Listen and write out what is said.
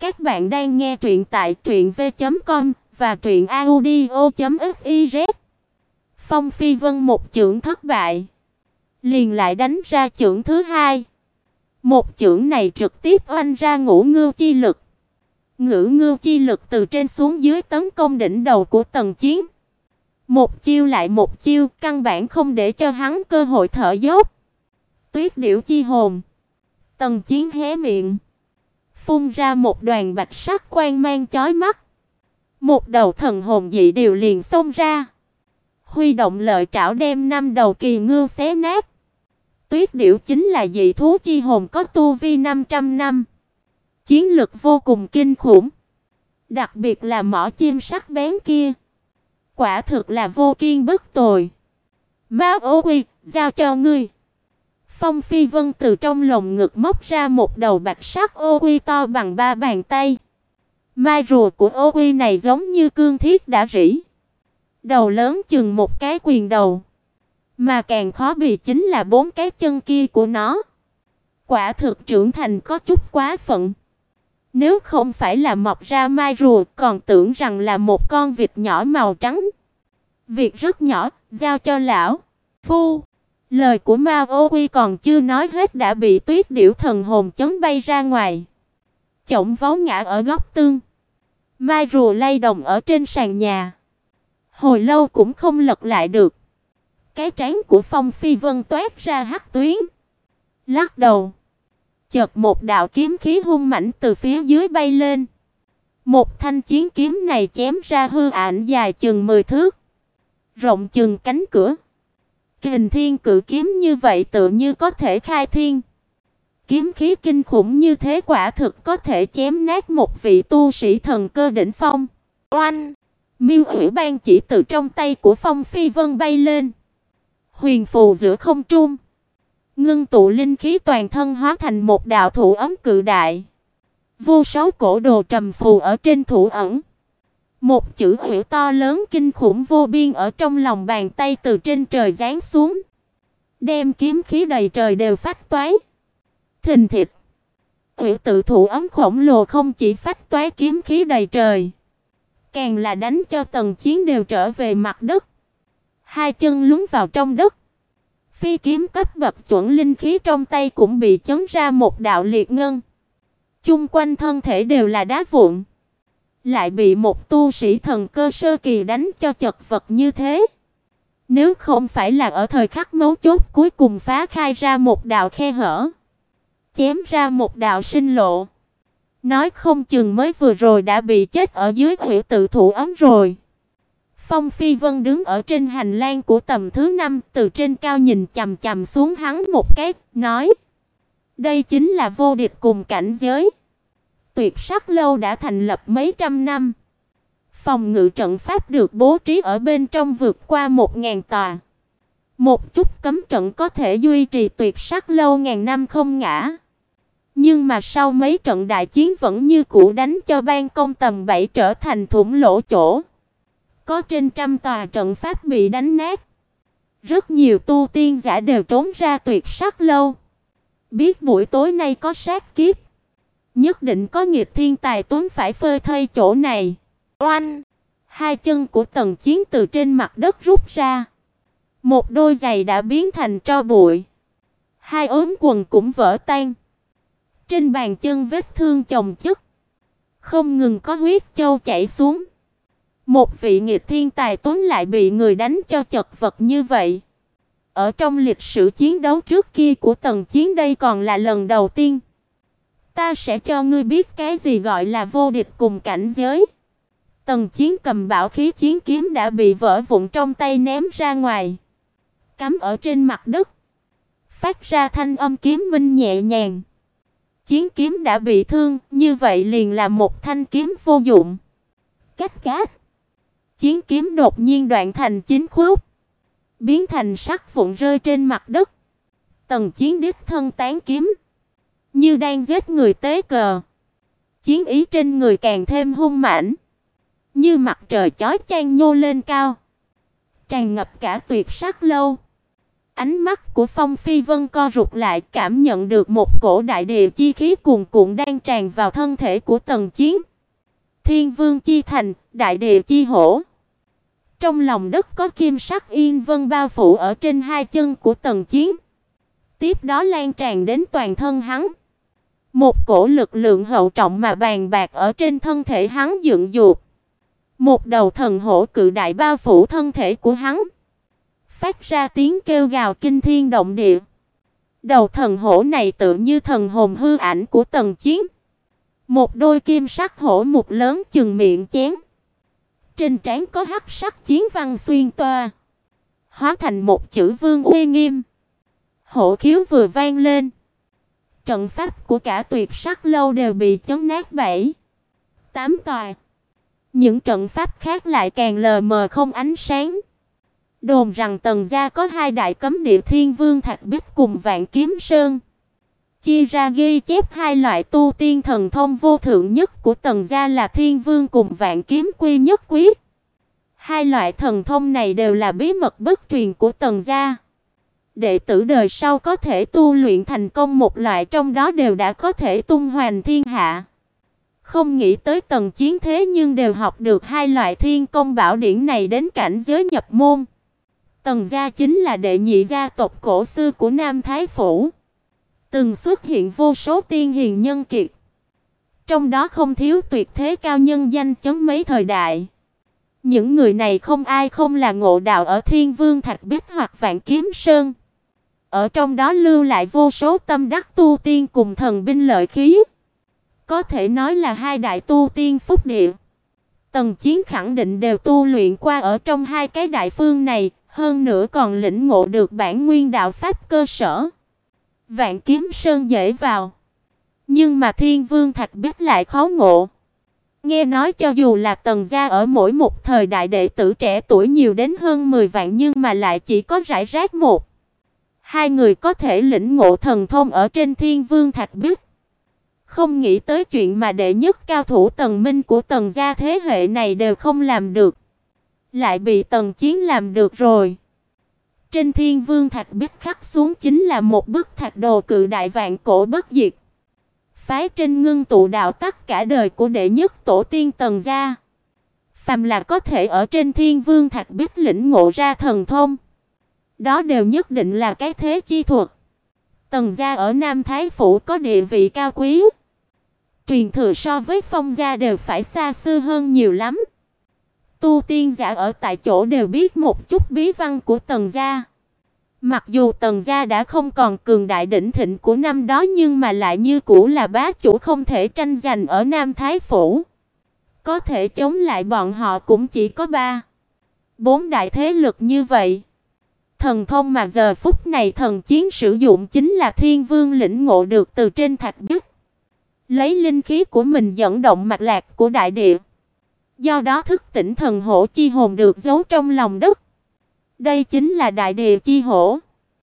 Các bạn đang nghe truyện tại truyệnv.com và truyệnaudio.fiz. Phong Phi Vân một chưởng thất bại, liền lại đánh ra chưởng thứ hai. Một chưởng này trực tiếp oanh ra ngũ ngưu chi lực. Ngũ ngưu chi lực từ trên xuống dưới tấn công đỉnh đầu của Tần Chiến. Một chiêu lại một chiêu, căn bản không để cho hắn cơ hội thở dốc. Tuyết điểu chi hồn. Tần Chiến hé miệng, phun ra một đoàn bạch sắc quang mang chói mắt. Một đầu thần hồn dị điều liền xông ra, huy động lợi trảo đem năm đầu kỳ ngưu xé nát. Tuyết điểu chính là dị thú chi hồn có tu vi 500 năm, chiến lực vô cùng kinh khủng, đặc biệt là mỏ chim sắc bén kia, quả thực là vô kiên bất tồi. Mao Ô Quy, giao cho ngươi. Phong Phi Vân từ trong lồng ngực móc ra một đầu bạc sắc ô quy to bằng ba bàn tay. Mai rùa của ô quy này giống như cương thiết đã rỉ. Đầu lớn chừng một cái quyền đầu. Mà càng khó bị chính là bốn cái chân kia của nó. Quả thực trưởng thành có chút quá phận. Nếu không phải là mọc ra mai rùa, còn tưởng rằng là một con vịt nhỏ màu trắng. Việc rất nhỏ, giao cho lão phu. Lời của Mao Ô Quy còn chưa nói hết đã bị Tuyết Điểu thần hồn chấn bay ra ngoài. Chổng vó ngã ở góc tương. Mai rùa lay động ở trên sàn nhà. Hồi lâu cũng không lật lại được. Cái trán của Phong Phi Vân toát ra hắc tuyến. Lắc đầu. Chợt một đạo kiếm khí hung mãnh từ phía dưới bay lên. Một thanh chiến kiếm này chém ra hư ảnh dài chừng 10 thước, rộng chừng cánh cửa. Kình thiên cự kiếm như vậy tự như có thể khai thiên. Kiếm khí kinh khủng như thế quả thực có thể chém nát một vị tu sĩ thần cơ đỉnh phong. Oanh! Miêu Ủy Ban chỉ từ trong tay của Phong Phi Vân bay lên. Huyền phù giữa không trung. Ngưng tụ linh khí toàn thân hóa thành một đạo thủ ấm cự đại. Vô số cổ đồ trầm phù ở trên thủ ẩn. Một chữ hủy to lớn kinh khủng vô biên ở trong lòng bàn tay từ trên trời giáng xuống, đem kiếm khí đầy trời đều phát toái. Thình thịch. Hủy tự thủ ấm khổng lồ không chỉ phát toái kiếm khí đầy trời, càng là đánh cho tầng chiến đều trở về mặt đất. Hai chân lún vào trong đất. Phi kiếm cấp bậc chuẩn linh khí trong tay cũng bị chấn ra một đạo liệt ngân. Chung quanh thân thể đều là đá vụn lại bị một tu sĩ thần cơ sơ kỳ đánh cho chật vật như thế. Nếu không phải là ở thời khắc mấu chốt cuối cùng phá khai ra một đạo khe hở, chém ra một đạo sinh lộ, nói không chừng mới vừa rồi đã bị chết ở dưới hủy tự thủ ấm rồi. Phong Phi Vân đứng ở trên hành lang của tầm thứ năm, từ trên cao nhìn chằm chằm xuống hắn một cái, nói: "Đây chính là vô địch cùng cảnh giới." Tuyệt sắc lâu đã thành lập mấy trăm năm. Phòng ngự trận pháp được bố trí ở bên trong vượt qua một ngàn tòa. Một chút cấm trận có thể duy trì tuyệt sắc lâu ngàn năm không ngã. Nhưng mà sau mấy trận đại chiến vẫn như cũ đánh cho ban công tầm 7 trở thành thủng lỗ chỗ. Có trên trăm tòa trận pháp bị đánh nát. Rất nhiều tu tiên giả đều trốn ra tuyệt sắc lâu. Biết buổi tối nay có sát kiếp, Nhất định có nghịch thiên tài tuấn phải phơi thây chỗ này. Oanh! Hai chân của Tần Chiến từ trên mặt đất rút ra. Một đôi giày đã biến thành tro bụi. Hai ốm quần cũng vỡ tan. Trên bàn chân vết thương chồng chất, không ngừng có huyết châu chảy xuống. Một vị nghịch thiên tài tuấn lại bị người đánh cho chật vật như vậy. Ở trong lịch sử chiến đấu trước kia của Tần Chiến đây còn là lần đầu tiên. Ta sẽ cho ngươi biết cái gì gọi là vô địch cùng cảnh giới. Tần Chiến cầm bảo khí chiến kiếm đã bị vỡ vụn trong tay ném ra ngoài, cắm ở trên mặt đất, phát ra thanh âm kiếm minh nhẹ nhàng. Chiến kiếm đã bị thương, như vậy liền là một thanh kiếm vô dụng. Cách cát. Chiến kiếm đột nhiên đoạn thành chín khúc, biến thành sắc vụn rơi trên mặt đất. Tần Chiến đích thân tán kiếm như đang giết người tế cờ. Chiến ý trên người càng thêm hung mãnh, như mặt trời chói chang nhô lên cao, tràn ngập cả tuyệt sắc lâu. Ánh mắt của Phong Phi Vân co rụt lại, cảm nhận được một cổ đại địa chi khí cuồn cuộn đang tràn vào thân thể của Tần Chiến. Thiên Vương chi thành, đại địa chi hổ. Trong lòng đất có kim sắc yên vân bao phủ ở trên hai chân của Tần Chiến. Tiếp đó lan tràn đến toàn thân hắn. Một cổ lực lượng hậu trọng mà bàn bạc ở trên thân thể hắn dựng dục. Một đầu thần hổ cự đại bao phủ thân thể của hắn, phát ra tiếng kêu gào kinh thiên động địa. Đầu thần hổ này tự như thần hồn hư ảnh của Tần Chiến. Một đôi kim sắc hổ mục lớn chừng miệng chén. Trên trán có hắc sắc chiến văn xuyên toa, hóa thành một chữ vương uy nghiêm. Hổ khiếu vừa vang lên, trận pháp của cả Tuyệt Sắc lâu đều bị chấn nát bảy, tám tòa. Những trận pháp khác lại càng lờ mờ không ánh sáng. Đồn rằng Tần gia có hai đại cấm địa Thiên Vương Thạch Bích cùng Vạn Kiếm Sơn. Chia ra ghi chép hai loại tu tiên thần thông vô thượng nhất của Tần gia là Thiên Vương cùng Vạn Kiếm Quy nhất quyết. Hai loại thần thông này đều là bí mật bất truyền của Tần gia. Đệ tử đời sau có thể tu luyện thành công một loại trong đó đều đã có thể tung hoành thiên hạ. Không nghĩ tới tầng chiến thế nhưng đều học được hai loại thiên công bảo điển này đến cảnh giới nhập môn. Tần gia chính là đệ nhị gia tộc cổ xưa của Nam Thái phủ. Từng xuất hiện vô số tiên hiền nhân kiệt. Trong đó không thiếu tuyệt thế cao nhân danh chấm mấy thời đại. Những người này không ai không là ngộ đạo ở Thiên Vương Thạch Bích hoặc Vạn Kiếm Sơn. Ở trong đó lưu lại vô số tâm đắc tu tiên cùng thần binh lợi khí. Có thể nói là hai đại tu tiên phúc địa. Tần Chiến khẳng định đều tu luyện qua ở trong hai cái đại phương này, hơn nữa còn lĩnh ngộ được bản nguyên đạo pháp cơ sở. Vạn Kiếm Sơn dễ vào, nhưng mà Thiên Vương Thạch biết lại khó ngộ. Nghe nói cho dù là Tần gia ở mỗi một thời đại đệ tử trẻ tuổi nhiều đến hơn 10 vạn nhưng mà lại chỉ có rải rác một. Hai người có thể lĩnh ngộ thần thông ở trên Thiên Vương Thạch bích Không nghĩ tới chuyện mà đệ nhất cao thủ Tần Minh của Tần gia thế hệ này đều không làm được, lại bị Tần Chiến làm được rồi. Trên Thiên Vương Thạch Bích khắc xuống chính là một bức thạch đồ cự đại vạn cổ bất diệt. Phái trên ngưng tụ đạo tất cả đời của đệ nhất tổ tiên Tần gia. Phàm là có thể ở trên Thiên Vương Thạch Bích lĩnh ngộ ra thần thông, đó đều nhất định là cái thế chi thuật. Tần gia ở Nam Thái phủ có địa vị cao quý, truyền thừa so với Phong gia đều phải xa xưa hơn nhiều lắm. Tu tiên giả ở tại chỗ đều biết một chút bí văn của Tần gia. Mặc dù Tần gia đã không còn cường đại đỉnh thịnh của năm đó nhưng mà lại như cũ là bá chủ không thể tranh giành ở Nam Thái phủ. Có thể chống lại bọn họ cũng chỉ có ba, bốn đại thế lực như vậy. Thần thông mà giờ phút này thần chiến sử dụng chính là Thiên Vương lĩnh ngộ được từ trên thạch bích. Lấy linh khí của mình dẫn động mạch lạc của đại địa. Do đó thức tỉnh thần hổ chi hồn được giấu trong lòng đất. Đây chính là đại địa chi hổ.